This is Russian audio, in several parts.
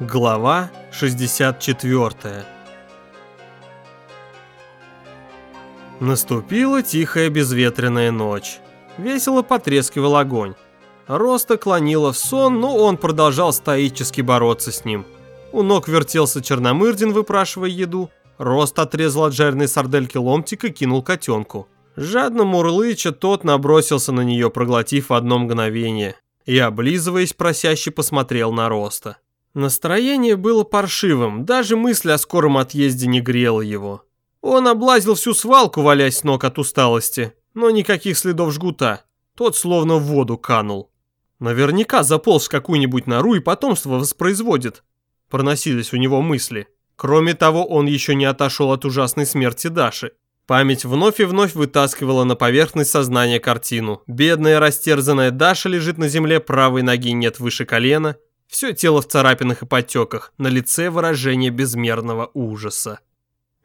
Глава 64 Наступила тихая безветренная ночь. Весело потрескивал огонь. Роста клонила в сон, но он продолжал стоически бороться с ним. У ног вертелся Черномырдин, выпрашивая еду. Рост отрезал от жареной сардельки ломтик и кинул котенку. Жадно мурлыча, тот набросился на нее, проглотив в одно мгновение. И, облизываясь, просяще посмотрел на Роста. Настроение было паршивым, даже мысль о скором отъезде не грела его. Он облазил всю свалку, валясь ног от усталости, но никаких следов жгута. Тот словно в воду канул. Наверняка заполз в какую-нибудь нору и потомство воспроизводит. Проносились у него мысли. Кроме того, он еще не отошел от ужасной смерти Даши. Память вновь и вновь вытаскивала на поверхность сознания картину. Бедная растерзанная Даша лежит на земле, правой ноги нет выше колена, все тело в царапинах и потеках, на лице выражение безмерного ужаса.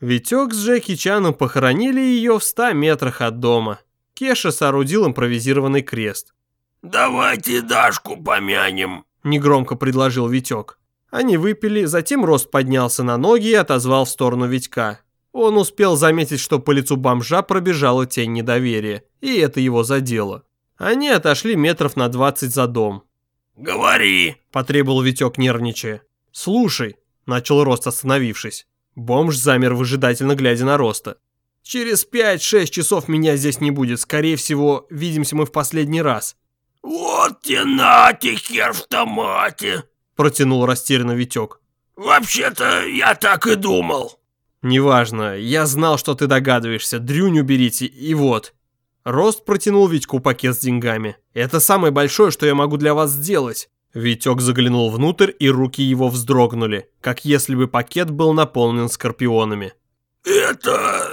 Витек с Джеки Чаном похоронили ее в ста метрах от дома. Кеша соорудил импровизированный крест. «Давайте Дашку помянем», – негромко предложил Витек. Они выпили, затем Рост поднялся на ноги и отозвал в сторону Витька. Он успел заметить, что по лицу бомжа пробежала тень недоверия, и это его задело. Они отошли метров на двадцать за дом. «Говори!» – потребовал Витек, нервничая. «Слушай», – начал Рост, остановившись. Бомж замер выжидательно, глядя на Роста. «Через пять-шесть часов меня здесь не будет. Скорее всего, видимся мы в последний раз». «Вот те нате, хер в томате!» – протянул растерянно Витек. «Вообще-то я так и думал». «Неважно. Я знал, что ты догадываешься. Дрюню берите, и вот». Рост протянул Витьку пакет с деньгами. «Это самое большое, что я могу для вас сделать». Витек заглянул внутрь, и руки его вздрогнули, как если бы пакет был наполнен скорпионами. «Это...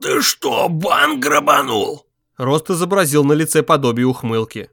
ты что, банк грабанул?» Рост изобразил на лице подобие ухмылки.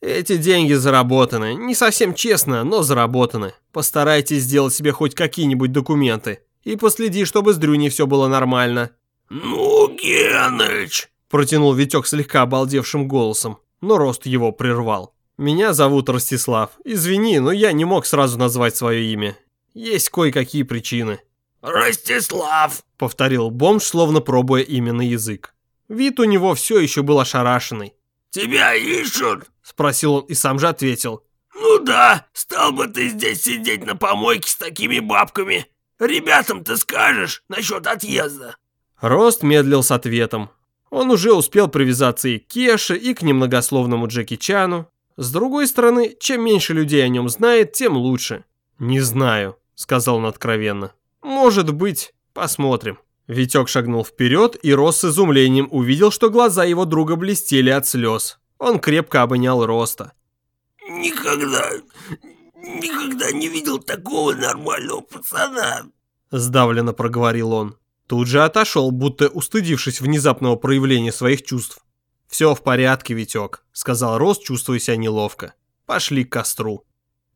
«Эти деньги заработаны. Не совсем честно, но заработаны. Постарайтесь сделать себе хоть какие-нибудь документы. И последи, чтобы с Дрюней все было нормально». «Ну, Геныч...» Протянул Витек слегка обалдевшим голосом, но рост его прервал. «Меня зовут Ростислав. Извини, но я не мог сразу назвать свое имя. Есть кое-какие причины». «Ростислав», — повторил бомж, словно пробуя имя на язык. Вид у него все еще был ошарашенный. «Тебя ищут?» — спросил он и сам же ответил. «Ну да, стал бы ты здесь сидеть на помойке с такими бабками. Ребятам ты скажешь насчет отъезда». Рост медлил с ответом. Он уже успел привязаться и к Кеше, и к немногословному Джеки Чану. С другой стороны, чем меньше людей о нем знает, тем лучше. «Не знаю», — сказал он откровенно. «Может быть, посмотрим». Витек шагнул вперед и Рос с изумлением увидел, что глаза его друга блестели от слез. Он крепко обнял Роста. «Никогда, никогда не видел такого нормального пацана», — сдавленно проговорил он. Тут же отошел, будто устыдившись внезапного проявления своих чувств. «Все в порядке, Витек», — сказал Рост, чувствуя себя неловко. «Пошли к костру».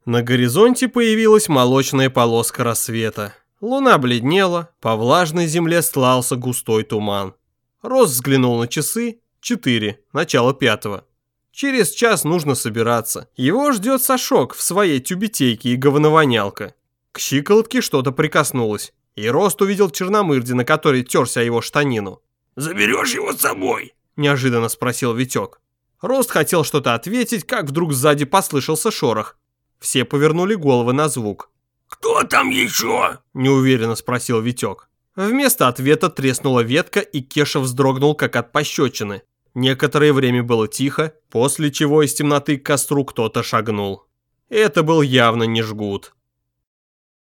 На горизонте появилась молочная полоска рассвета. Луна бледнела, по влажной земле стлался густой туман. Рост взглянул на часы. Четыре, начало пятого. Через час нужно собираться. Его ждет Сашок в своей тюбетейке и говновонялка. К щиколотке что-то прикоснулось. И Рост увидел Черномырдина, который терся о его штанину. «Заберешь его с собой?» – неожиданно спросил Витек. Рост хотел что-то ответить, как вдруг сзади послышался шорох. Все повернули головы на звук. «Кто там еще?» – неуверенно спросил Витек. Вместо ответа треснула ветка, и Кеша вздрогнул, как от пощечины. Некоторое время было тихо, после чего из темноты к костру кто-то шагнул. Это был явно не жгут.